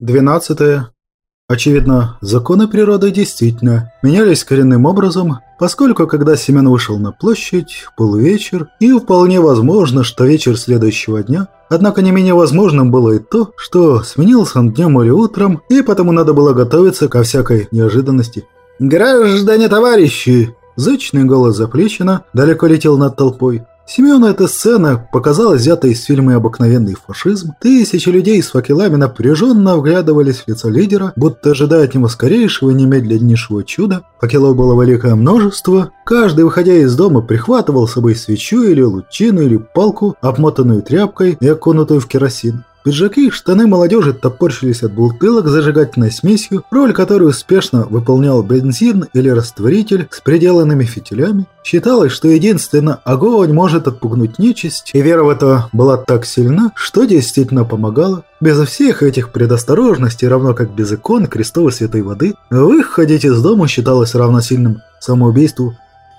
12. Очевидно, законы природы действительно менялись коренным образом, поскольку когда Семен вышел на площадь, был вечер, и вполне возможно, что вечер следующего дня, однако не менее возможным было и то, что сменился он днем или утром, и потому надо было готовиться ко всякой неожиданности. «Граждане товарищи!» Зычный голос Заплечина далеко летел над толпой. Семену эта сцена показалась взятой из фильма «Обыкновенный фашизм». Тысячи людей с факелами напряженно вглядывались в лицо лидера, будто ожидая от него скорейшего и немедленнейшего чуда. Факелов было великое множество. Каждый, выходя из дома, прихватывал с собой свечу или лучину или палку, обмотанную тряпкой и окунутую в керосин. Пиджаки и штаны молодежи топорщились от бутылок с зажигательной смесью, роль которой успешно выполнял бензин или растворитель с приделанными фитилями. Считалось, что единственно огонь может отпугнуть нечисть, и вера в это была так сильна, что действительно помогала. Без всех этих предосторожностей, равно как без икон крестовой святой воды, выходить из дома считалось равносильным самоубийству.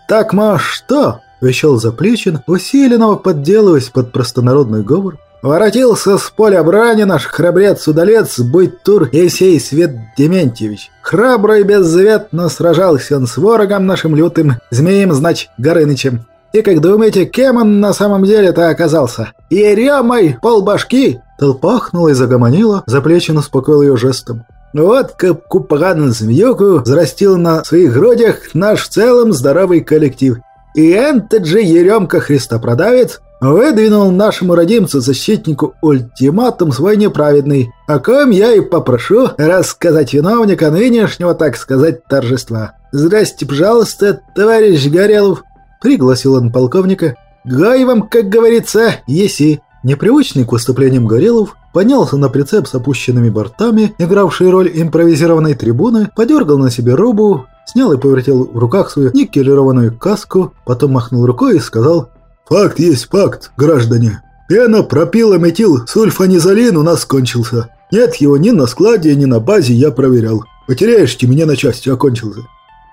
«Так, ма, что?» – вещал Заплечин, усиленно подделываясь под простонародный говор. Воротился с поля брани наш храбрец-удалец Буйтур Есей Свет Дементьевич. Храбро и беззаветно сражался он с ворогом нашим лютым, змеем, знач, Горынычем. И как думаете, кем он на самом деле-то оказался? Еремой полбашки!» Толпа ахнула и загомонила, заплечен успокоил ее жестом. Вот как купаган змеюку взрастил на своих грудях наш в целом здоровый коллектив. И этот же Еремка Христопродавец выдвинул нашему родимцу-защитнику ультиматум свой неправедный, о ком я и попрошу рассказать виновника нынешнего, так сказать, торжества. «Здрасте, пожалуйста, товарищ Горелов», — пригласил он полковника. «Гай вам, как говорится, еси». Непривычный к выступлениям Горелов поднялся на прицеп с опущенными бортами, игравший роль импровизированной трибуны, подергал на себе робу, снял и повертел в руках свою никелированную каску, потом махнул рукой и сказал «Факт есть факт, граждане. Пена пропила метил сульфанизолин у нас кончился. Нет его ни на складе, ни на базе, я проверял. Потеряешьте меня на части, окончился».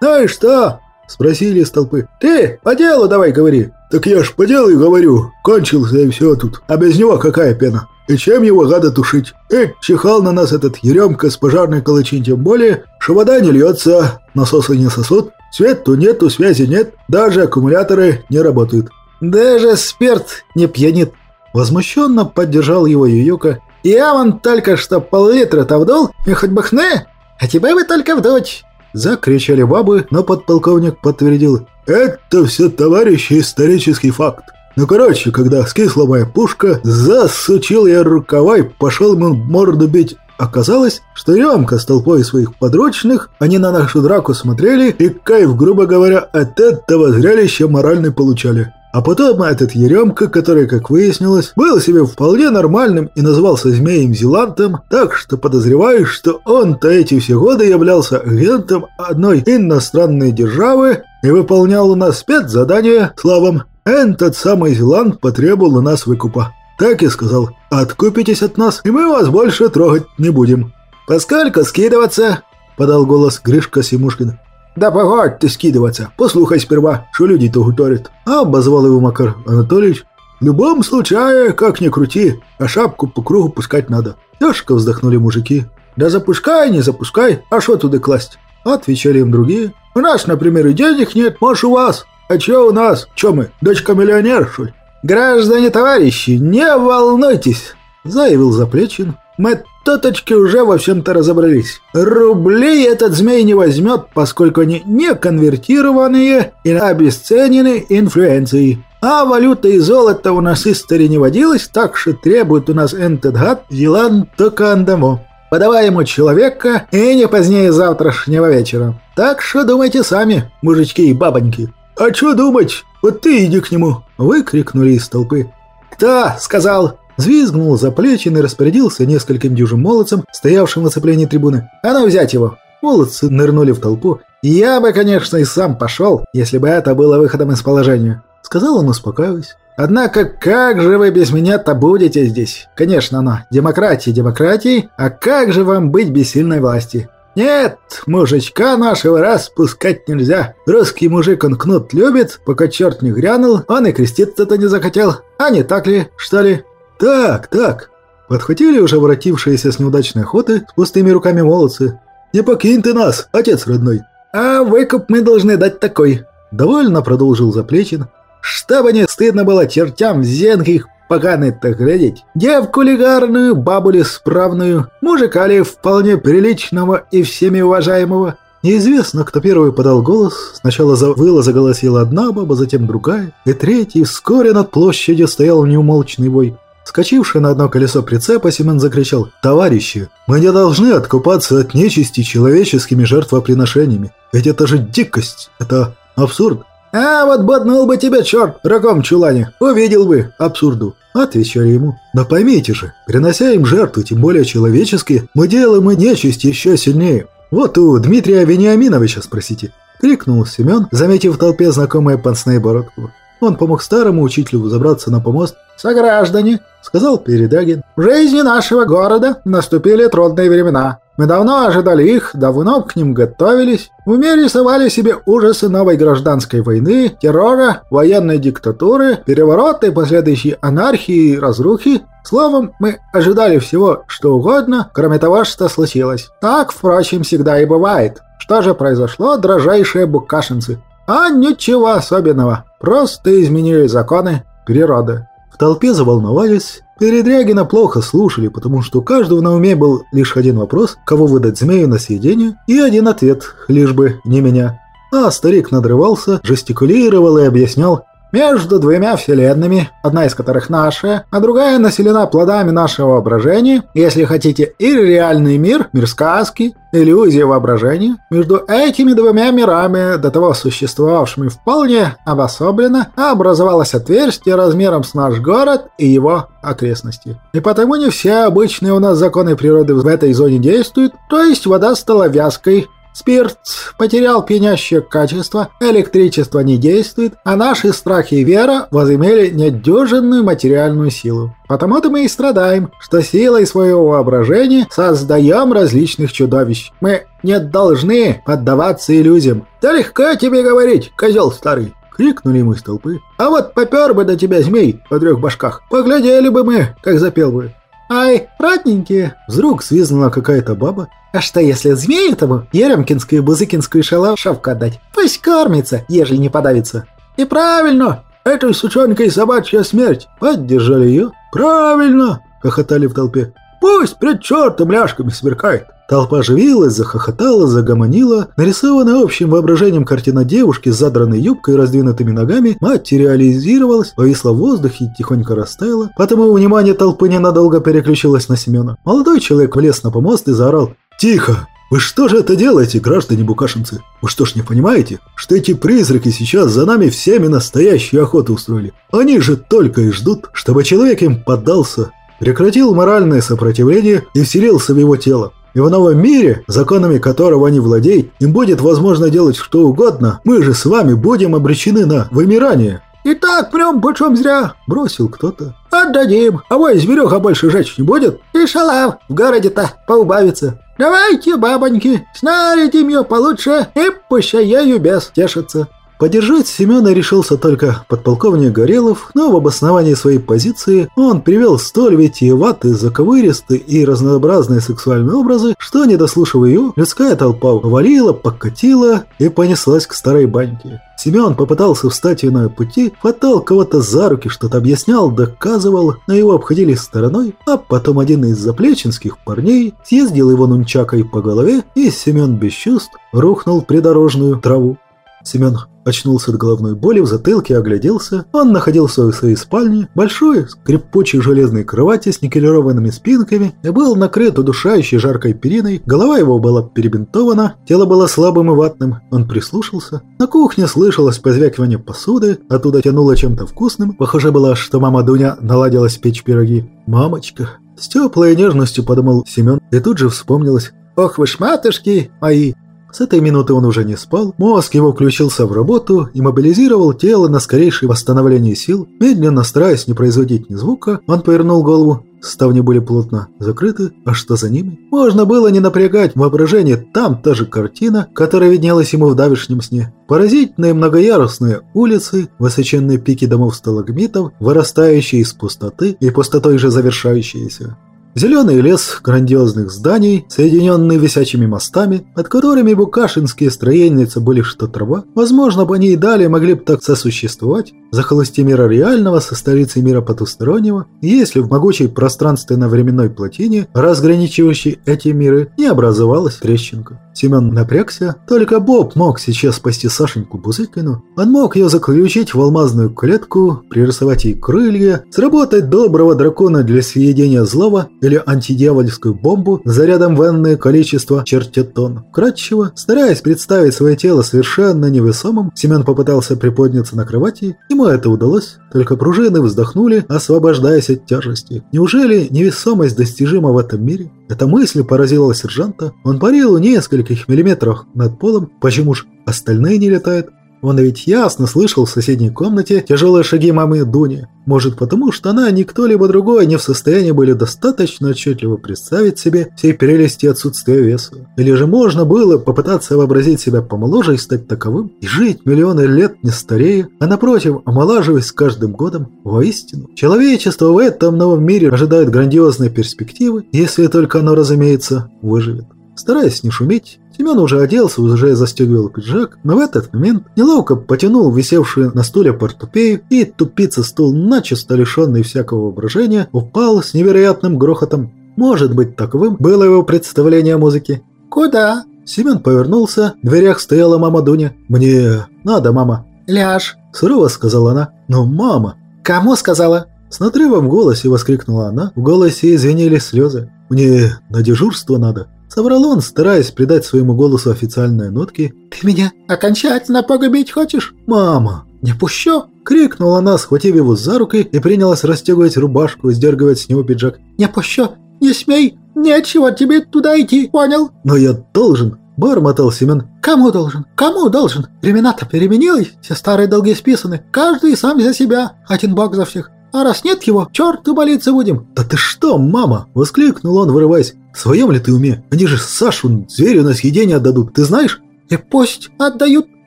«Ну и что?» – спросили из толпы. «Ты по делу давай говори». «Так я ж по делу и говорю. Кончился и все тут. А без него какая пена? И чем его гада тушить? И чихал на нас этот еремка с пожарной калачин, тем более, что вода не льется, насосы не сосут, свету нету, связи нет, даже аккумуляторы не работают. Даже спирт не пьянит. Возмущенно поддержал его Ююка. Я вон только что пол-литра-то вдул, и хоть бы хны, а тебе бы только вдуть. Закричали бабы, но подполковник подтвердил. Это все, товарищи, исторический факт. Ну, короче, когда скисла моя пушка, засучил я рукава и пошел ему морду бить. Оказалось, что Ремка с толпой своих подручных, они на нашу драку смотрели и кайф, грубо говоря, от этого зрелища моральный получали. А потом этот Еремка, который, как выяснилось, был себе вполне нормальным и назывался Змеем Зелантом, так что подозреваю, что он-то эти все годы являлся агентом одной иностранной державы и выполнял у нас спецзадание словом «Этот самый Зеланд потребовал у нас выкупа». Так и сказал «Откупитесь от нас, и мы вас больше трогать не будем». «Поскольку скидываться?» – подал голос Гришка Симушкин. «Да погодь ты скидываться, послухай сперва, что люди-то гуторят». А обозвал его Макар Анатольевич. «В любом случае, как ни крути, а шапку по кругу пускать надо». Тяжко вздохнули мужики. «Да запускай, не запускай, а что туда класть?» Отвечали им другие. «У нас, например, и денег нет, может, у вас. А чё у нас? Чё мы, дочка-миллионер, что ли?» «Граждане товарищи, не волнуйтесь!» Заявил Заплечин. «Мы Тоточки уже во всем-то разобрались. Рублей этот змей не возьмет, поскольку они не конвертированные и обесценены инфлюенцией. А валюта и золото у нас истори не водилось, так что требует у нас этот гад Зеланд только андамо. Подавай ему человека и не позднее завтрашнего вечера. Так что думайте сами, мужички и бабоньки. «А что думать? Вот ты иди к нему!» – выкрикнули из толпы. «Кто?» – сказал. Звизгнул заплечин и распорядился нескольким дюжим молодцам, стоявшим в оцеплении трибуны. «А ну взять его!» Молодцы нырнули в толпу. «Я бы, конечно, и сам пошел, если бы это было выходом из положения», — сказал он, успокаиваясь. «Однако как же вы без меня-то будете здесь? Конечно, оно, демократия демократии, а как же вам быть без сильной власти? Нет, мужичка нашего распускать нельзя. Русский мужик он кнут любит, пока черт не грянул, он и креститься-то не захотел. А не так ли, что ли?» «Так, так», – Подхватили уже воротившиеся с неудачной охоты с пустыми руками молодцы. «Не покинь ты нас, отец родной!» «А выкуп мы должны дать такой!» Довольно продолжил Заплечин. «Чтобы не стыдно было чертям зенких поганый-то глядеть. Девку легарную, бабулю справную, мужика ли вполне приличного и всеми уважаемого. Неизвестно, кто первый подал голос. Сначала завыла, заголосила одна баба, затем другая, и третий. Вскоре над площадью стоял неумолчный вой. Скочивший на одно колесо прицепа, Семен закричал «Товарищи, мы не должны откупаться от нечисти человеческими жертвоприношениями. Ведь это же дикость, это абсурд. «А вот боднул бы тебя черт в рогом чулане, увидел бы абсурду», — отвечали ему. «Но поймите же, принося им жертву, тем более человеческие, мы делаем и нечисть еще сильнее. Вот у Дмитрия Вениаминовича спросите», — крикнул Семен, заметив в толпе знакомое панцные бородку. Он помог старому учителю забраться на помост. «Сограждане», — сказал Передагин, — «в жизни нашего города наступили трудные времена. Мы давно ожидали их, давно к ним готовились. В уме рисовали себе ужасы новой гражданской войны, террора, военной диктатуры, переворота и последующей анархии и разрухи. Словом, мы ожидали всего, что угодно, кроме того, что случилось. Так, впрочем, всегда и бывает. Что же произошло, дрожайшие букашинцы? А ничего особенного, просто изменили законы природы. В толпе заволновались, Передрягина плохо слушали, потому что у каждого на уме был лишь один вопрос, кого выдать змею на съедение, и один ответ, лишь бы не меня. А старик надрывался, жестикулировал и объяснял, между двумя вселенными, одна из которых наша, а другая населена плодами нашего воображения, если хотите, и реальный мир, мир сказки, иллюзия воображения, между этими двумя мирами, до того существовавшими вполне обособленно, образовалось отверстие размером с наш город и его окрестности. И потому не все обычные у нас законы природы в этой зоне действуют, то есть вода стала вязкой, Спирт потерял пьянящее качество, электричество не действует, а наши страхи и вера возымели недюжинную материальную силу. Потому-то мы и страдаем, что силой своего воображения создаем различных чудовищ. Мы не должны поддаваться иллюзиям. Да легко тебе говорить, козел старый. Крикнули мы из толпы. «А вот попер бы до тебя змей по трех башках. Поглядели бы мы, как запел бы». «Ай, ратненькие!» Вдруг свизнула какая-то баба. «А что, если змею этому еремкинскую бузыкинскую шалашовку отдать? Пусть кормится, ежели не подавится». «И правильно! Этой сучонкой собачья смерть!» Поддержали ее. «Правильно!» — хохотали в толпе. «Пусть пред чертом ляжками сверкает!» Толпа оживилась, захохотала, загомонила. Нарисованная общим воображением картина девушки с задранной юбкой и раздвинутыми ногами материализировалась, повисла в воздухе и тихонько растаяла. Потому внимание толпы ненадолго переключилось на Семена. Молодой человек влез на помост и заорал «Тихо! Вы что же это делаете, граждане букашинцы? Вы что ж не понимаете, что эти призраки сейчас за нами всеми настоящую охоту устроили? Они же только и ждут, чтобы человек им поддался, прекратил моральное сопротивление и вселился в его тело. И в новом мире, законами которого они владеют, им будет возможно делать что угодно. Мы же с вами будем обречены на вымирание. «И так прям почем зря!» – бросил кто-то. «Отдадим, а мой зверюха больше жечь не будет. И шалав в городе-то поубавится. Давайте, бабоньки, снарядим ее получше и пущай ею без тешится». Поддержать Семена решился только подполковник Горелов, но в обосновании своей позиции он привел столь витиеватые, заковыристые и разнообразные сексуальные образы, что, не дослушав ее, людская толпа валила, покатила и понеслась к старой баньке. Семен попытался встать на пути, хватал кого-то за руки, что-то объяснял, доказывал, но его обходили стороной, а потом один из заплеченских парней съездил его нунчакой по голове, и Семен без чувств рухнул придорожную траву. Семен очнулся от головной боли в затылке и огляделся. Он находился в своей спальне, большой, скрипучей железной кровати с никелированными спинками, и был накрыт удушающей жаркой периной. Голова его была перебинтована, тело было слабым и ватным. Он прислушался. На кухне слышалось позвякивание посуды, оттуда тянуло чем-то вкусным. Похоже было, что мама Дуня наладилась печь пироги. «Мамочка!» С теплой нежностью подумал Семен, и тут же вспомнилось. «Ох вы ж мои! С этой минуты он уже не спал, мозг его включился в работу и мобилизировал тело на скорейшее восстановление сил. Медленно, стараясь не производить ни звука, он повернул голову. Ставни были плотно закрыты, а что за ними? Можно было не напрягать воображение, там та же картина, которая виднелась ему в давешнем сне. Поразительные многоярусные улицы, высоченные пики домов сталагмитов, вырастающие из пустоты и пустотой же завершающиеся. Зеленый лес грандиозных зданий, соединенный висячими мостами, под которыми букашинские строеницы были что трава, возможно, бы они и далее могли бы так сосуществовать, захолости мира реального со столицей мира потустороннего, если в могучей пространственно-временной плотине, разграничивающей эти миры, не образовалась трещинка. Семен напрягся, только Боб мог сейчас спасти Сашеньку Бузыкину. Он мог ее заключить в алмазную клетку, пририсовать ей крылья, сработать доброго дракона для съедения злого или антидьявольскую бомбу с зарядом в энное количество чертетон. Кратчево, стараясь представить свое тело совершенно невесомым, Семен попытался приподняться на кровати, ему это удалось, только пружины вздохнули, освобождаясь от тяжести. Неужели невесомость достижима в этом мире? Эта мысль поразила сержанта. Он парил в нескольких миллиметрах над полом. Почему ж остальные не летают? Он ведь ясно слышал в соседней комнате тяжелые шаги мамы Дуни. Может потому, что она ни кто-либо другой не в состоянии были достаточно отчетливо представить себе всей прелести отсутствия веса. Или же можно было попытаться вообразить себя помоложе и стать таковым, и жить миллионы лет не старея, а напротив, омолаживаясь с каждым годом. Воистину, человечество в этом новом мире ожидает грандиозной перспективы, если только оно, разумеется, выживет. Стараясь не шуметь, Семен уже оделся, уже застегивал пиджак, но в этот момент неловко потянул висевшую на стуле портупею, и тупица стул, начисто лишенный всякого воображения, упал с невероятным грохотом. Может быть, таковым было его представление о музыке. «Куда?» Семен повернулся, в дверях стояла мама Дуня. «Мне надо, мама». «Ляж», – сурово сказала она. «Но мама...» «Кому сказала?» С надрывом в голосе воскликнула она. В голосе извинились слезы. «Мне на дежурство надо». Соврал он, стараясь придать своему голосу официальные нотки. «Ты меня окончательно погубить хочешь?» «Мама!» «Не пущу!» — крикнула она, схватив его за руки и принялась расстегивать рубашку и сдергивать с него пиджак. «Не пущу! Не смей! Нечего тебе туда идти, понял?» «Но я должен!» — бормотал Семен. «Кому должен? Кому должен? Времена-то переменились, все старые долги списаны, каждый сам за себя, один бог за всех. А раз нет его, черту молиться будем!» «Да ты что, мама!» – воскликнул он, вырываясь. «В своем ли ты уме? Они же Сашу зверю на съедение отдадут, ты знаешь?» «И пусть отдают!» –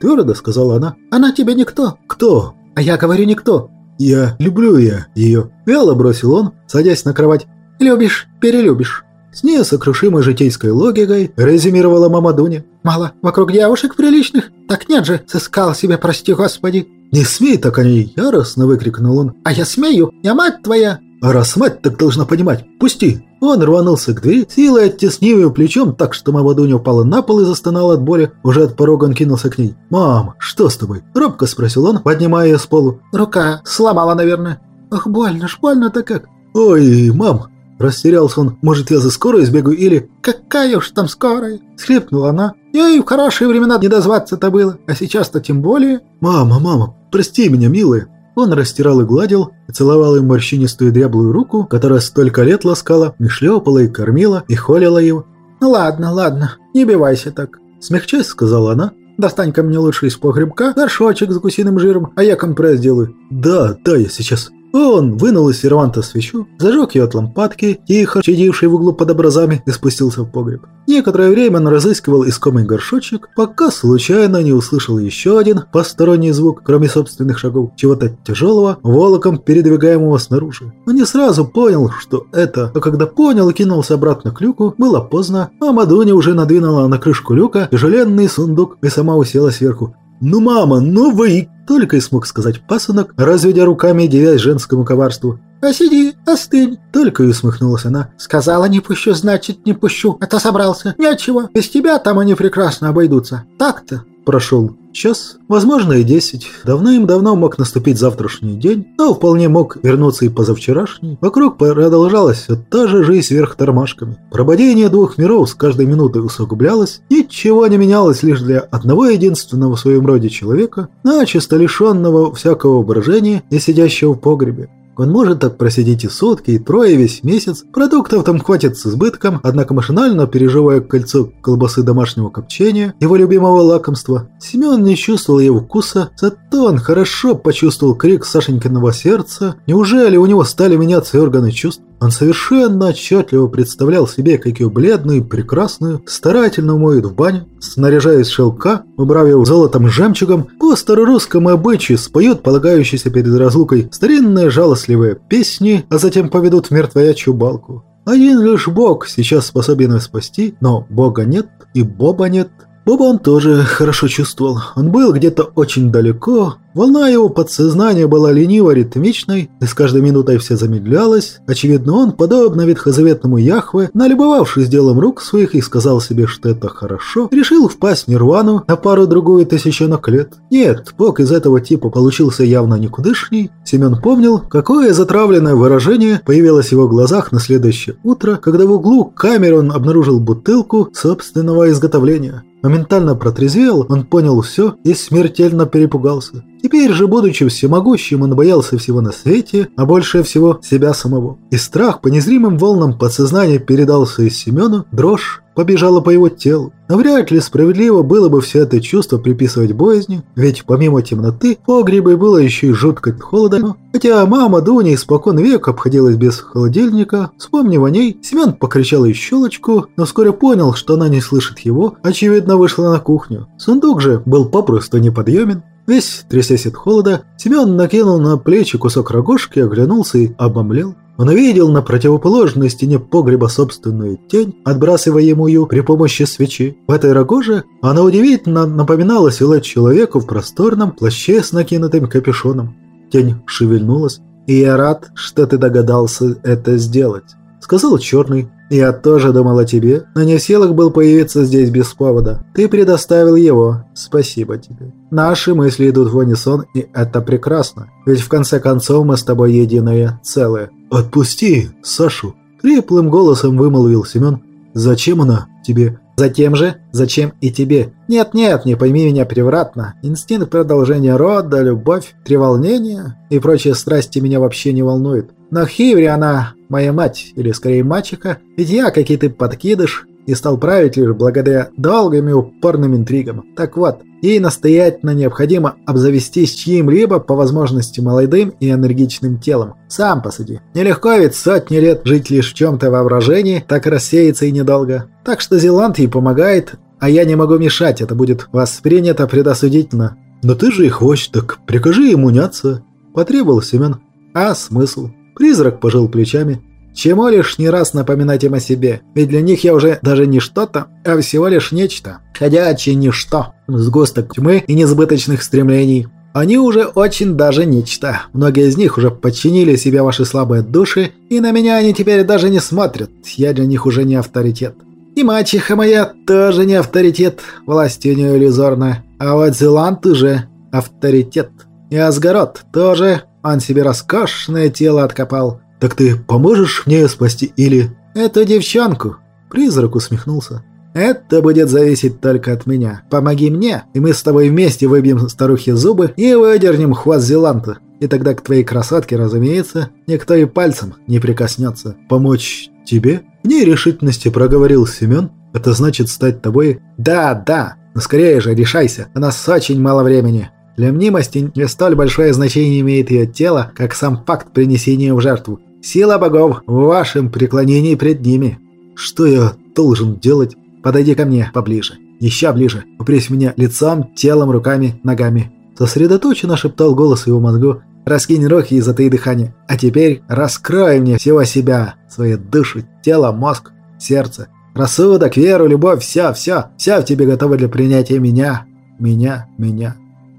твердо сказала она. «Она тебе никто!» «Кто?» «А я говорю никто!» «Я люблю я ее!» – вяло бросил он, садясь на кровать. «Любишь, перелюбишь!» С несокрушимой житейской логикой резюмировала мама Дуня. «Мало вокруг девушек приличных? Так нет же, сыскал себе, прости господи!» «Не смей так о ней!» – яростно выкрикнул он. «А я смею! Я мать твоя!» «А раз мать, так должна понимать! Пусти!» Он рванулся к двери, силой оттеснив ее плечом так, что мама Дуня упала на пол и застонала от боли. Уже от порога он кинулся к ней. «Мам, что с тобой?» – робко спросил он, поднимая ее с полу. «Рука сломала, наверное». «Ах, больно ж, больно-то как!» «Ой, мам, Растерялся он. «Может, я за скорой сбегу или...» «Какая уж там скорая!» Схлипнула она. «Я и в хорошие времена не дозваться-то было, а сейчас-то тем более...» «Мама, мама, прости меня, милая!» Он растирал и гладил, и целовал им морщинистую дряблую руку, которая столько лет ласкала, и шлепала, и кормила, и холила его. «Ну ладно, ладно, не бивайся так», — смягчаясь, сказала она. «Достань ко мне лучше из погребка горшочек с гусиным жиром, а я компресс делаю». «Да, да, я сейчас». Он вынул из серванта свечу, зажег ее от лампадки, тихо чадившей в углу под образами, и спустился в погреб. Некоторое время он разыскивал искомый горшочек, пока случайно не услышал еще один посторонний звук, кроме собственных шагов, чего-то тяжелого, волоком передвигаемого снаружи. Он не сразу понял, что это, а когда понял и кинулся обратно к люку, было поздно, а Мадуня уже надвинула на крышку люка тяжеленный сундук и сама усела сверху. «Ну, мама, ну вы!» Только и смог сказать пасынок, разведя руками и девясь женскому коварству. «Посиди, остынь!» Только и усмехнулась она. «Сказала, не пущу, значит, не пущу. Это собрался. Ничего, без тебя там они прекрасно обойдутся. Так-то!» Прошел час, возможно и десять. Давным-давно мог наступить завтрашний день, но вполне мог вернуться и позавчерашний. Вокруг продолжалась та же жизнь вверх тормашками. Прободение двух миров с каждой минутой усугублялось, ничего не менялось лишь для одного единственного в своем роде человека, начисто лишенного всякого воображения и сидящего в погребе. Он может так просидеть и сутки, и трое весь месяц. Продуктов там хватит с избытком, однако машинально переживая кольцо колбасы домашнего копчения, его любимого лакомства, Семен не чувствовал его вкуса, зато он хорошо почувствовал крик Сашенькиного сердца. Неужели у него стали меняться органы чувств? Он совершенно отчетливо представлял себе, как ее бледную, прекрасную, старательно моют в баню, снаряжая из шелка, убрав его золотом жемчугом, по старорусскому обычаю споют полагающиеся перед разлукой старинные жалостливые песни, а затем поведут в мертвоячью балку. Один лишь Бог сейчас способен их спасти, но Бога нет и Боба нет. Боба он тоже хорошо чувствовал. Он был где-то очень далеко, Волна его подсознания была лениво-ритмичной, и с каждой минутой все замедлялось. Очевидно, он, подобно ветхозаветному Яхве, налюбовавшись делом рук своих и сказал себе, что это хорошо, решил впасть в нирвану на пару-другую тысяченок лет. Нет, бог из этого типа получился явно никудышний. Семен помнил, какое затравленное выражение появилось в его глазах на следующее утро, когда в углу камеры он обнаружил бутылку собственного изготовления. Моментально протрезвел, он понял все и смертельно перепугался. Теперь же, будучи всемогущим, он боялся всего на свете, а больше всего себя самого. И страх по незримым волнам подсознания передался из Семену, дрожь побежала по его телу. Но вряд ли справедливо было бы все это чувство приписывать боязни, ведь помимо темноты, в погребе было еще и жутко холодно. Хотя мама Дуня испокон век обходилась без холодильника, вспомнив о ней, Семен покричал ей щелочку, но вскоре понял, что она не слышит его, очевидно вышла на кухню. Сундук же был попросту неподъемен. Весь трясясь от холода, Семен накинул на плечи кусок рогожки, оглянулся и обомлел. Он увидел на противоположной стене погреба собственную тень, отбрасываемую при помощи свечи. В этой рогоже она удивительно напоминала силуэт человека в просторном плаще с накинутым капюшоном. Тень шевельнулась, и я рад, что ты догадался это сделать сказал Черный. «Я тоже думал о тебе, но не в силах был появиться здесь без повода. Ты предоставил его. Спасибо тебе. Наши мысли идут в унисон, и это прекрасно. Ведь в конце концов мы с тобой единое целое». «Отпусти Сашу!» Хриплым голосом вымолвил Семен. «Зачем она тебе?» «Затем же, зачем и тебе?» «Нет-нет, не пойми меня превратно. Инстинкт продолжения рода, любовь, треволнение и прочие страсти меня вообще не волнуют. Но Хиври она моя мать, или скорее мачеха, ведь я, как и ты, подкидыш, и стал править лишь благодаря долгим и упорным интригам. Так вот, ей настоятельно необходимо обзавестись чьим-либо, по возможности, молодым и энергичным телом. Сам посуди. Нелегко ведь сотни лет жить лишь в чем-то воображении, так рассеяться и недолго. Так что Зеланд ей помогает, а я не могу мешать, это будет воспринято предосудительно. «Но ты же их вождь, так прикажи ему няться», – потребовал Семен. «А смысл? Призрак пожал плечами. Чему лишний раз напоминать им о себе? Ведь для них я уже даже не что-то, а всего лишь нечто. Ходячее ничто. Сгусток тьмы и несбыточных стремлений. Они уже очень даже нечто. Многие из них уже подчинили себе ваши слабые души, и на меня они теперь даже не смотрят. Я для них уже не авторитет. И мачеха моя тоже не авторитет. Власть у нее иллюзорна. А вот Зеланд уже авторитет. И Асгарот тоже он себе роскошное тело откопал. Так ты поможешь мне спасти или...» «Эту девчонку?» Призрак усмехнулся. «Это будет зависеть только от меня. Помоги мне, и мы с тобой вместе выбьем старухе зубы и выдернем хвост Зеланта. И тогда к твоей красотке, разумеется, никто и пальцем не прикоснется. Помочь тебе?» В нерешительности проговорил Семен. «Это значит стать тобой?» «Да, да. Но скорее же, решайся. У нас очень мало времени. Для мнимости не столь большое значение имеет ее тело, как сам факт принесения в жертву. Сила богов в вашем преклонении пред ними. Что я должен делать? Подойди ко мне поближе. Еще ближе. Упрись меня лицом, телом, руками, ногами. Сосредоточенно шептал голос его мозгу. Раскинь руки и затаи дыхание. А теперь раскрой мне всего себя. Свою душу, тело, мозг, сердце. Рассудок, веру, любовь, все, все. Все в тебе готово для принятия меня. Меня, меня.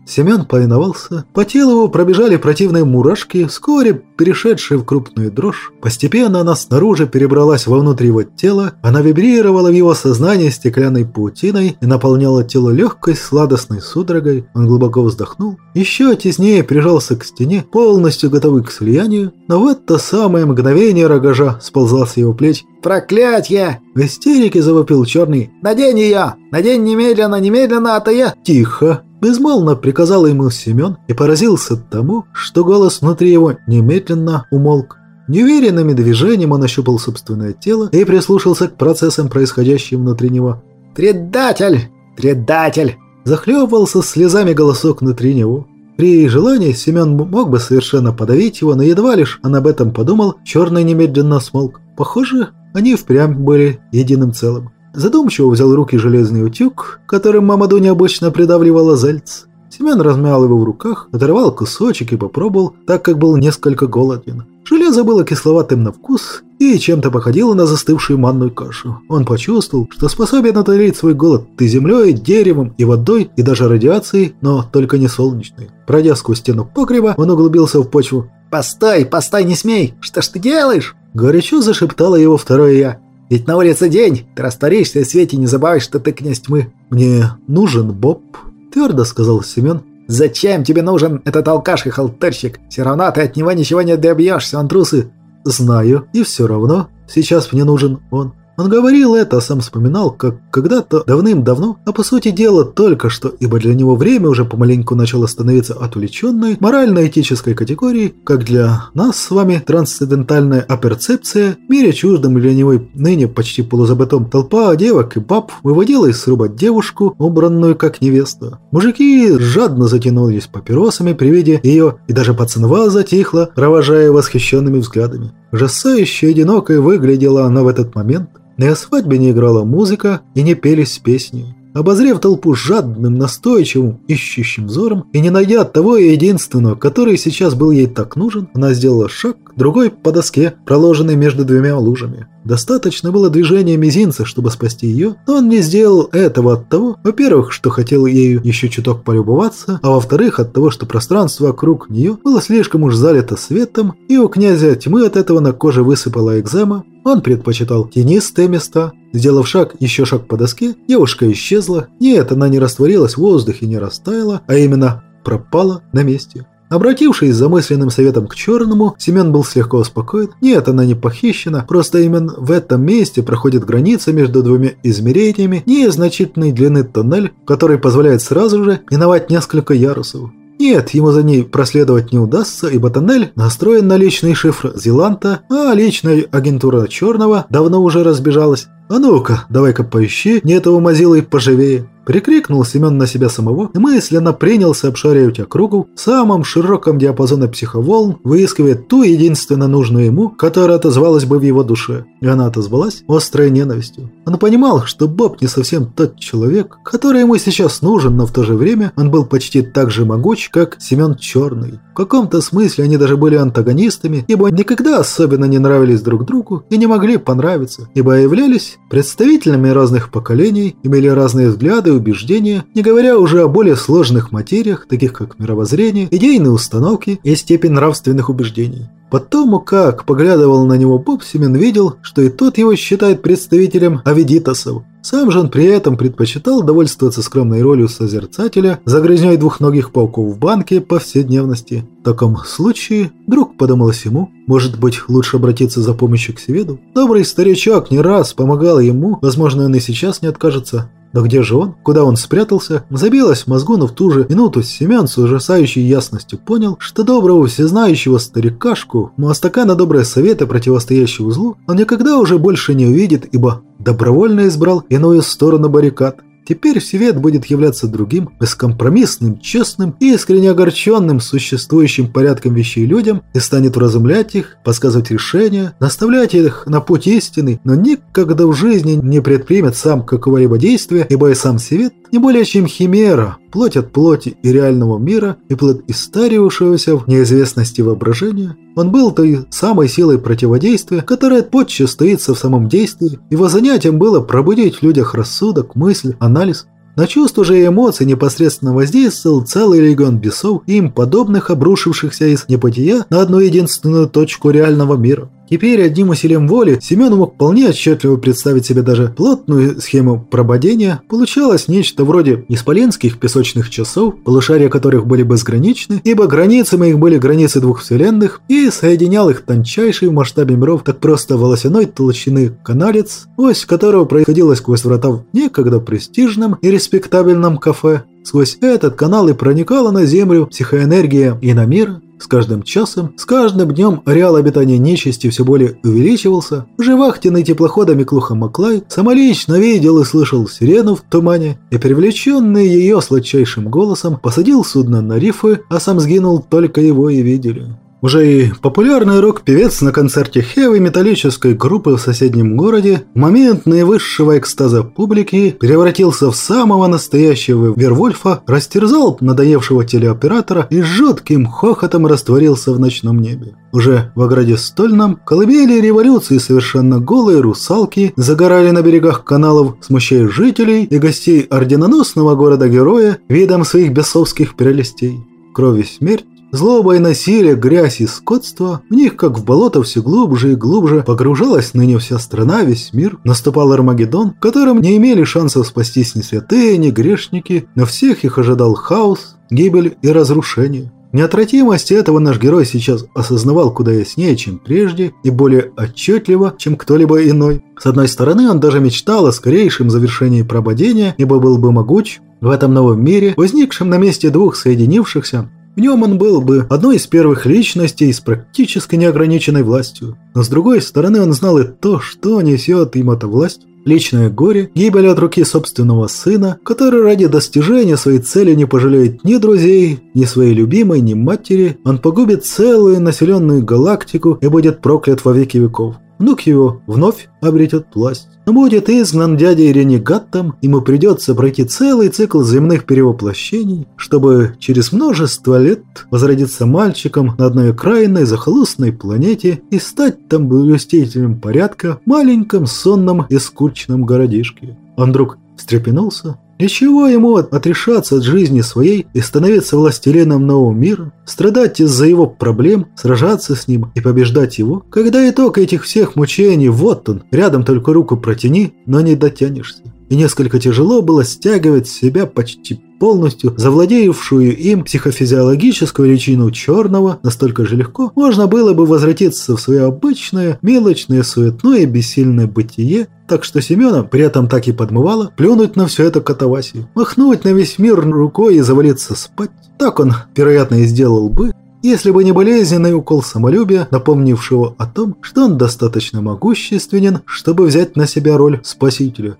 Семен повиновался. По телу его пробежали противные мурашки, вскоре перешедшие в крупную дрожь. Постепенно она снаружи перебралась вовнутрь его тела, она вибрировала в его сознании стеклянной паутиной и наполняла тело легкой сладостной судорогой. Он глубоко вздохнул, еще теснее прижался к стене, полностью готовый к слиянию, но в это самое мгновение рогожа сползла с его плеч. «Проклятье!» В истерике завопил черный. «Надень ее! Надень немедленно, немедленно, а то я...» «Тихо!» Безмолвно приказал ему Семен и поразился тому, что голос внутри его немедленно умолк. Неуверенными движением он ощупал собственное тело и прислушался к процессам, происходящим внутри него. «Предатель! Предатель!» Захлебывался слезами голосок внутри него. При желании Семен мог бы совершенно подавить его, но едва лишь он об этом подумал, черный немедленно смолк. Похоже, они впрямь были единым целым. Задумчиво взял в руки железный утюг, которым мама Дуня обычно придавливала зальц. Семен размял его в руках, оторвал кусочек и попробовал, так как был несколько голоден. Железо было кисловатым на вкус, и чем-то походила на застывшую манную кашу. Он почувствовал, что способен утолить свой голод и землей, деревом, и водой, и даже радиацией, но только не солнечной. Пройдя сквозь стену погреба, он углубился в почву. «Постой, постой, не смей! Что ж ты делаешь?» Горячо зашептало его второе «я». «Ведь на улице день, ты растворишься в свете, не забывай, что ты князь тьмы». «Мне нужен Боб», – твердо сказал Семен. «Зачем тебе нужен этот алкаш и халтурщик? Все равно ты от него ничего не добьешься, он трусы». «Знаю, и все равно. Сейчас мне нужен он». Он говорил это, а сам вспоминал, как когда-то давным-давно, а по сути дела только что, ибо для него время уже помаленьку начало становиться отвлеченной морально-этической категорией, как для нас с вами трансцендентальная аперцепция, в мире чуждом для него ныне почти полузабытом толпа девок и баб выводила из сруба девушку, убранную как невеста. Мужики жадно затянулись папиросами при виде ее, и даже пацанва затихла, провожая восхищенными взглядами. Ужасающе одинокой выглядела она в этот момент. На свадьбе не играла музыка и не пелись песни. Обозрев толпу жадным, настойчивым, ищущим взором и не найдя того единственного, который сейчас был ей так нужен, она сделала шаг, другой по доске, проложенной между двумя лужами. Достаточно было движения мизинца, чтобы спасти ее, но он не сделал этого от того, во-первых, что хотел ею еще чуток полюбоваться, а во-вторых, от того, что пространство вокруг нее было слишком уж залито светом, и у князя тьмы от этого на коже высыпала экзема, он предпочитал тенистые места. Сделав шаг, еще шаг по доске, девушка исчезла. Нет, она не растворилась в воздухе, не растаяла, а именно пропала на месте. Обратившись за мысленным советом к черному, Семен был слегка успокоен. Нет, она не похищена, просто именно в этом месте проходит граница между двумя измерениями, незначительной длины тоннель, который позволяет сразу же миновать несколько ярусов. Нет, ему за ней проследовать не удастся, ибо тоннель настроен на личный шифр Зеланта, а личная агентура Черного давно уже разбежалась. А ну-ка, давай-ка поищи, не этого мазилы поживее. Прикрикнул Семен на себя самого и мысленно принялся обшаривать округу в самом широком диапазоне психоволн, выискивая ту единственно нужную ему, которая отозвалась бы в его душе. И она отозвалась острой ненавистью. Он понимал, что Боб не совсем тот человек, который ему сейчас нужен, но в то же время он был почти так же могуч, как Семен Черный. В каком-то смысле они даже были антагонистами, ибо никогда особенно не нравились друг другу и не могли понравиться, ибо являлись представителями разных поколений, имели разные взгляды убеждения, не говоря уже о более сложных материях, таких как мировоззрение, идейные установки и степень нравственных убеждений. Потому как поглядывал на него Боб, Семен видел, что и тот его считает представителем авидитосов. Сам же он при этом предпочитал довольствоваться скромной ролью созерцателя, загрязней двухногих пауков в банке повседневности. В таком случае, вдруг подумалось ему, может быть, лучше обратиться за помощью к Севеду? Добрый старичок не раз помогал ему, возможно, он и сейчас не откажется. Но где же он? Куда он спрятался? Забилось в мозгу, но в ту же минуту Семен с ужасающей ясностью понял, что доброго всезнающего старикашку, мастака на добрые советы, противостоящего злу, он никогда уже больше не увидит, ибо добровольно избрал иную сторону баррикад. Теперь Всевет будет являться другим, бескомпромиссным, честным и искренне огорченным существующим порядком вещей людям и станет вразумлять их, подсказывать решения, наставлять их на путь истины, но никогда в жизни не предпримет сам какого-либо действия, ибо и сам Всевет не более чем химера, плоть от плоти и реального мира, и плод истаривавшегося в неизвестности воображения. Он был той самой силой противодействия, которая подчас стоится в самом действии, его занятием было пробудить в людях рассудок, мысль, анализ. На чувства же и эмоции непосредственно воздействовал целый легион бесов, им подобных, обрушившихся из небытия на одну единственную точку реального мира. Теперь одним усилием воли Семен мог вполне отчетливо представить себе даже плотную схему прободения. Получалось нечто вроде исполенских песочных часов, полушария которых были безграничны, ибо границами их были границы двух вселенных, и соединял их тончайший в масштабе миров так просто волосяной толщины каналец, ось которого происходила сквозь врата в некогда престижном и респектабельном кафе. Сквозь этот канал и проникала на Землю психоэнергия и на мир, с каждым часом, с каждым днем ареал обитания нечисти все более увеличивался. Уже вахтенный теплохода Миклуха Маклай самолично видел и слышал сирену в тумане, и привлеченный ее сладчайшим голосом посадил судно на рифы, а сам сгинул, только его и видели. Уже и популярный рок-певец на концерте хэви металлической группы в соседнем городе в момент наивысшего экстаза публики превратился в самого настоящего Вервольфа, растерзал надоевшего телеоператора и жутким хохотом растворился в ночном небе. Уже в ограде Стольном колыбели революции совершенно голые русалки загорали на берегах каналов, смущая жителей и гостей орденоносного города-героя видом своих бесовских прелестей. Кровь и смерть Злоба и насилие, грязь и скотство, в них, как в болото, все глубже и глубже погружалась ныне вся страна, весь мир. Наступал Армагеддон, в котором не имели шансов спастись ни святые, ни грешники, но всех их ожидал хаос, гибель и разрушение. Неотвратимость этого наш герой сейчас осознавал куда яснее, чем прежде, и более отчетливо, чем кто-либо иной. С одной стороны, он даже мечтал о скорейшем завершении прободения, ибо был бы могуч в этом новом мире, возникшем на месте двух соединившихся, в нем он был бы одной из первых личностей с практически неограниченной властью. Но с другой стороны он знал и то, что несет им эта власть. Личное горе, гибель от руки собственного сына, который ради достижения своей цели не пожалеет ни друзей, ни своей любимой, ни матери, он погубит целую населенную галактику и будет проклят во веки веков. Внук его вновь обретет власть. Но будет изгнан дядей ренегатом, ему придется пройти целый цикл земных перевоплощений, чтобы через множество лет возродиться мальчиком на одной окраинной захолустной планете и стать там блюстителем порядка в маленьком сонном и скучном городишке. Он вдруг встрепенулся, для чего ему отрешаться от жизни своей и становиться властелином нового мира, страдать из-за его проблем, сражаться с ним и побеждать его, когда итог этих всех мучений вот он, рядом только руку протяни, но не дотянешься. И несколько тяжело было стягивать с себя почти полностью завладевшую им психофизиологическую личину черного, настолько же легко можно было бы возвратиться в свое обычное, мелочное, суетное, бессильное бытие, так что Семена при этом так и подмывало плюнуть на все это катавасию, махнуть на весь мир рукой и завалиться спать. Так он, вероятно, и сделал бы, если бы не болезненный укол самолюбия, напомнившего о том, что он достаточно могущественен, чтобы взять на себя роль спасителя.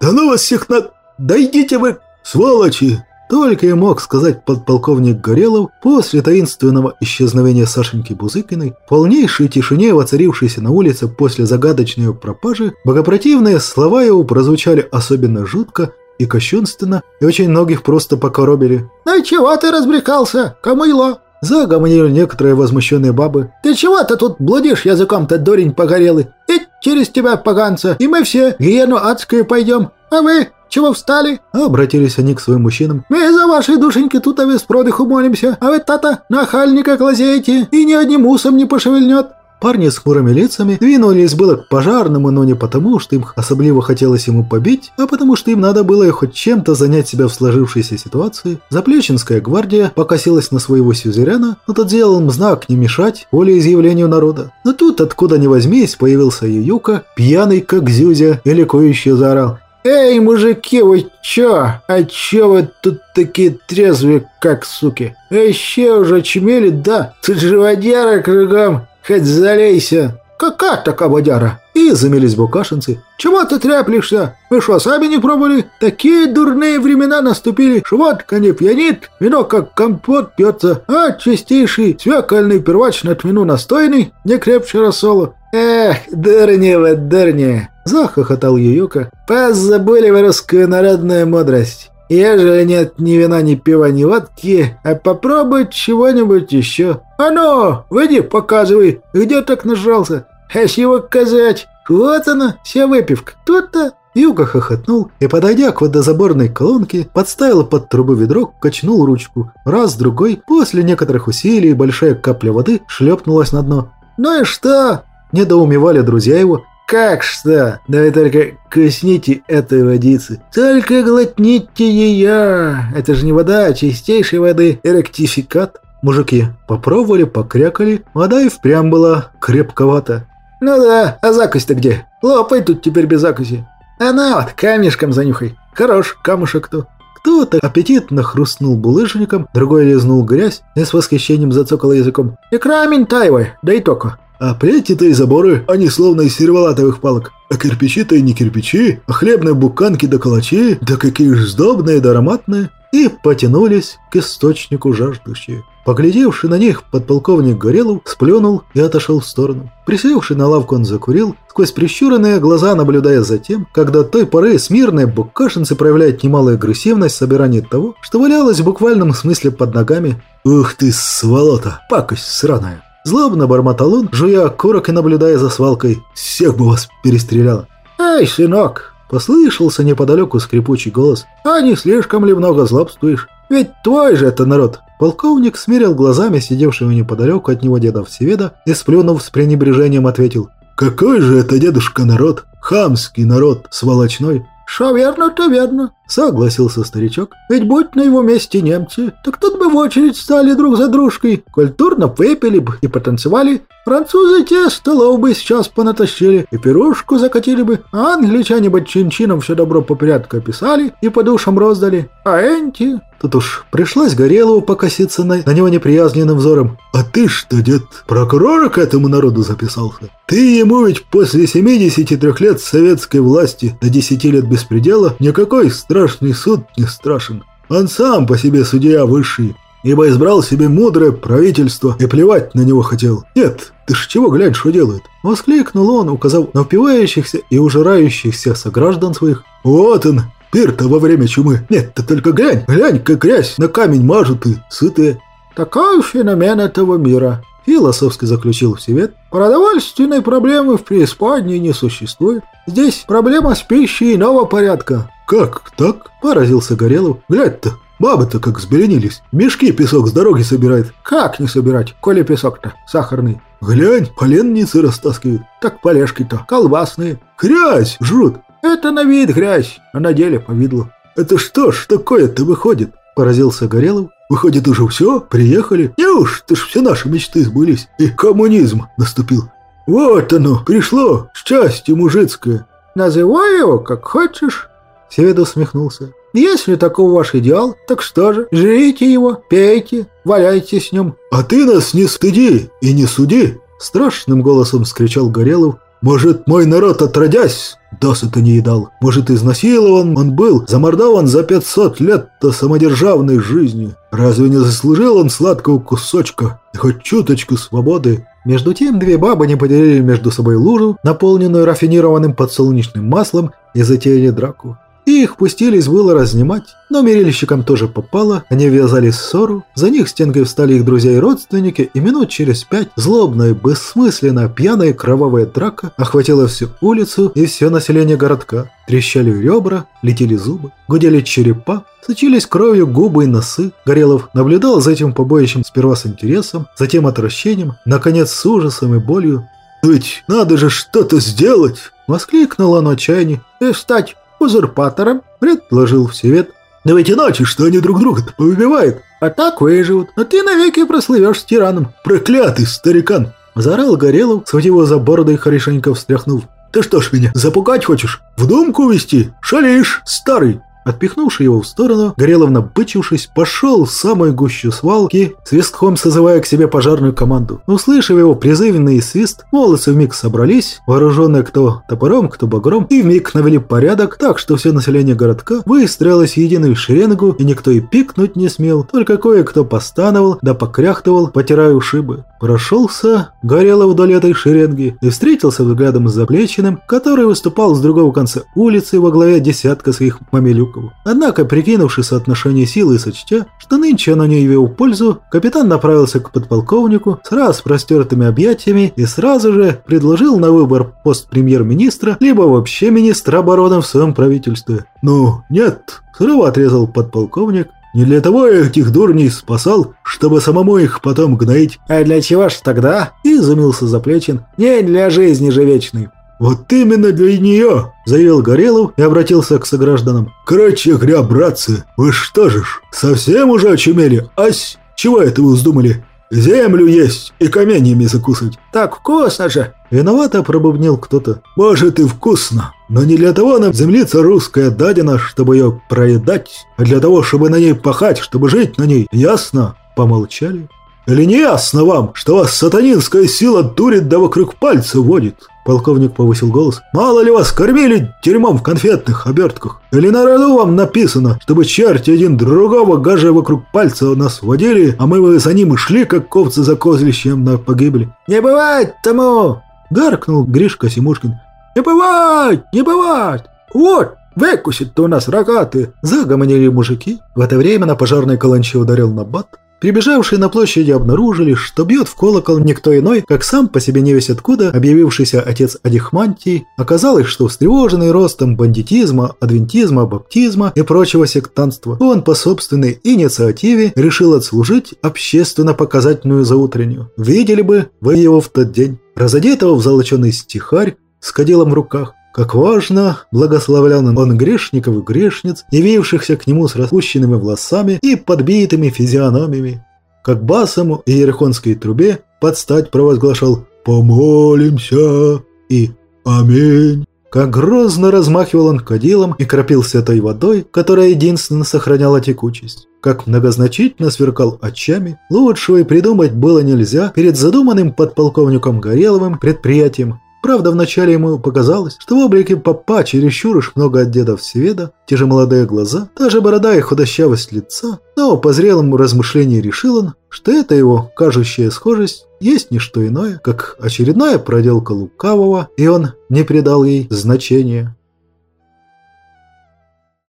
«Да ну вас всех на... Да идите вы «Сволочи!» Только и мог сказать подполковник Горелов после таинственного исчезновения Сашеньки Бузыкиной, в полнейшей тишине, воцарившейся на улице после загадочной пропажи, богопротивные слова его прозвучали особенно жутко и кощунственно, и очень многих просто покоробили. «Ну чего ты разбрекался, камыло?» Загомонили некоторые возмущенные бабы. «Ты чего-то тут блудишь языком-то, дурень погорелый? И через тебя, поганца, и мы все гиену адскую пойдем. А вы чего встали?» Обратились они к своим мужчинам. «Мы за вашей душеньки тут без продыху молимся, а вы, тата, нахальника глазеете, и ни одним усом не пошевельнет». Парни с хмурыми лицами двинулись было к пожарному, но не потому, что им особливо хотелось ему побить, а потому что им надо было хоть чем-то занять себя в сложившейся ситуации. Заплеченская гвардия покосилась на своего сюзерена, но тот делал им знак не мешать волеизъявлению народа. Но тут, откуда ни возьмись, появился Ююка, пьяный как зюзя, и ликующе заорал «Эй, мужики, вы чё? А чё вы тут такие трезвые, как суки? Еще уже чмели, да? Тут же водяра кругом, хоть залейся!» «Какая такая водяра?» И замелись букашинцы. «Чего ты тряплешься? Вы что, сами не пробовали? Такие дурные времена наступили, что водка не пьянит, вино как компот пьется, а чистейший свекольный первачный от вину настойный, не крепче рассола. Эх, дурни вы, дурни!» Захохотал Ююка. «Позабыли вы русскую народную мудрость. Ежели нет ни вина, ни пива, ни водки, а попробуй чего-нибудь еще. А ну, выйди, показывай, где так нажрался. А его казать. Вот она, вся выпивка. Тут-то...» Юга хохотнул и, подойдя к водозаборной колонке, подставил под трубу ведро, качнул ручку. Раз, другой, после некоторых усилий большая капля воды шлепнулась на дно. «Ну и что?» – недоумевали друзья его, «Как что? Да вы только кусните этой водицы. Только глотните ее. Это же не вода, а чистейшей воды. Ректификат». Мужики попробовали, покрякали. Вода и впрямь была крепковата. «Ну да, а закусь-то где? Лопай тут теперь без закуси. Она вот камешком занюхай. Хорош камушек-то». Кто-то аппетитно хрустнул булыжником, другой лизнул грязь и с восхищением зацокал языком. «Икра минтаевая, да и только». А плети-то и заборы, они словно из сервалатовых палок. А кирпичи-то и не кирпичи, а хлебные буканки да калачи, да какие ж сдобные да ароматные. И потянулись к источнику жаждущие. Поглядевший на них, подполковник Горелов сплюнул и отошел в сторону. Присевший на лавку он закурил, сквозь прищуренные глаза наблюдая за тем, когда той поры смирные букашинцы проявляют немалую агрессивность в собирании того, что валялось в буквальном смысле под ногами. «Ух ты, сволота! Пакость сраная!» Злобно бормотал он, жуя окурок и наблюдая за свалкой. «Всех бы вас перестреляло!» «Эй, сынок!» Послышался неподалеку скрипучий голос. «А не слишком ли много злобствуешь? Ведь твой же это народ!» Полковник смерил глазами сидевшего неподалеку от него деда Всеведа и, сплюнув с пренебрежением, ответил «Какой же это дедушка народ? Хамский народ, сволочной!» «Шо верно, то верно», — согласился старичок. «Ведь будь на его месте немцы, так тут бы в очередь стали друг за дружкой, культурно выпили бы и потанцевали. Французы те столов бы сейчас понатащили и пирожку закатили бы, а англичане бы чин-чином все добро по порядку описали и по душам роздали. А энти...» Тут уж пришлось Горелову покоситься на, на него неприязненным взором. «А ты что, дед, прокурора к этому народу записался? Ты ему ведь после 73 лет советской власти до 10 лет беспредела никакой страшный суд не страшен. Он сам по себе судья высший, ибо избрал себе мудрое правительство и плевать на него хотел. Нет, ты ж чего глянь, что делает?» Воскликнул он, указав на упивающихся и ужирающихся сограждан своих. «Вот он, Пир-то во время чумы. Нет, ты только глянь, глянь, как грязь на камень мажут и сытые. Такой феномен этого мира. Философски заключил в Всевет. Продовольственной проблемы в преисподней не существует. Здесь проблема с пищей иного порядка. Как так? Поразился Горелов. Глядь-то, Бабы-то как сбеленились. Мешки песок с дороги собирает. Как не собирать, коли песок-то сахарный? Глянь, поленницы растаскивают. Так полежки-то колбасные. Грязь жрут. Это на вид грязь, а на деле повидло. Это что ж такое-то выходит? Поразился Горелов. Выходит, уже все? Приехали? Неужто ж все наши мечты сбылись? И коммунизм наступил. Вот оно, пришло, счастье мужицкое. Называй его как хочешь. Севед усмехнулся. Если такой ваш идеал, так что же, жрите его, пейте, валяйте с ним. А ты нас не стыди и не суди, страшным голосом скричал Горелов. Может, мой народ отродясь досыта не едал. Может, изнасилован он был, замордован за 500 лет до самодержавной жизни. Разве не заслужил он сладкого кусочка и хоть чуточку свободы? Между тем, две бабы не поделили между собой лужу, наполненную рафинированным подсолнечным маслом, и затеяли драку. И их пустились было разнимать, но мерильщикам тоже попало, они ввязались в ссору, за них стенкой встали их друзья и родственники, и минут через пять злобная, бессмысленная, пьяная кровавая драка охватила всю улицу и все население городка. Трещали ребра, летели зубы, гудели черепа, сочились кровью губы и носы. Горелов наблюдал за этим побоищем сперва с интересом, затем отвращением, наконец с ужасом и болью. «Ведь надо же что-то сделать!» — воскликнул он в. «И стать узурпатором, предположил Всевет. Но ведь иначе, что они друг друга-то повыбивают. А так выживут, а ты навеки прослывешь с тираном. Проклятый старикан! Заорал Горелов, схватив его за бороду и хорошенько встряхнув. Ты что ж меня, запугать хочешь? В думку увести? Шалишь, старый! Отпихнувши его в сторону, Горелов, набычившись, пошел в самую гущу свалки, свистком созывая к себе пожарную команду. Услышав его призывный свист, молодцы вмиг собрались, вооруженные кто топором, кто багром, и вмиг навели порядок, так что все население городка выстроилось в единую шеренгу, и никто и пикнуть не смел, только кое-кто постановал да покряхтывал, потирая ушибы. Прошелся Горелов вдоль этой шеренги и встретился взглядом с заплеченным, который выступал с другого конца улицы во главе десятка своих мамилюков. Однако, прикинувши соотношение силы и сочтя, что нынче оно не явил пользу, капитан направился к подполковнику с распростертыми объятиями и сразу же предложил на выбор пост премьер-министра, либо вообще министра обороны в своем правительстве. «Ну, нет», – сурово отрезал подполковник, не для того я этих дурней спасал, чтобы самому их потом гноить. А для чего ж тогда? Изумился Заплечин. Не для жизни же вечной. «Вот именно для нее!» – заявил Горелов и обратился к согражданам. «Короче говоря, братцы, вы что же ж, совсем уже очумели? Ась, чего это вы вздумали? Землю есть и каменьями закусать. Так вкусно же!» Виновато пробубнил кто-то. «Может и вкусно, но не для того нам землица русская дадена, чтобы ее проедать, а для того, чтобы на ней пахать, чтобы жить на ней. Ясно?» Помолчали. «Или не ясно вам, что вас сатанинская сила дурит да вокруг пальца водит? Полковник повысил голос. «Мало ли вас кормили дерьмом в конфетных обертках? Или на роду вам написано, чтобы черти один другого гажа вокруг пальца нас водили, а мы за ним и шли, как ковцы за козлищем на погибель?» «Не бывает тому!» – гаркнул Гришка Симушкин. «Не бывает! Не бывает! Вот, выкусит-то у нас рогатые!» Загомонили мужики. В это время на пожарной каланче ударил набат. Прибежавшие на площади обнаружили, что бьет в колокол никто иной, как сам по себе не весь откуда объявившийся отец Адихмантий. Оказалось, что встревоженный ростом бандитизма, адвентизма, баптизма и прочего сектантства, он по собственной инициативе решил отслужить общественно-показательную заутреннюю. Видели бы вы его в тот день, разодетого в золоченый стихарь с кадилом в руках, как важно, благословлял он грешников и грешниц, явившихся к нему с распущенными волосами и подбитыми физиономиями. Как басом и ерехонской трубе подстать провозглашал «Помолимся» и «Аминь». Как грозно размахивал он кадилом и кропился той водой, которая единственно сохраняла текучесть. Как многозначительно сверкал очами, лучшего и придумать было нельзя перед задуманным подполковником Гореловым предприятием Правда, вначале ему показалось, что в облике папа чересчур уж много от деда Всеведа, те же молодые глаза, та же борода и худощавость лица, но по зрелому размышлению решил он, что это его кажущая схожесть есть не что иное, как очередная проделка лукавого, и он не придал ей значения.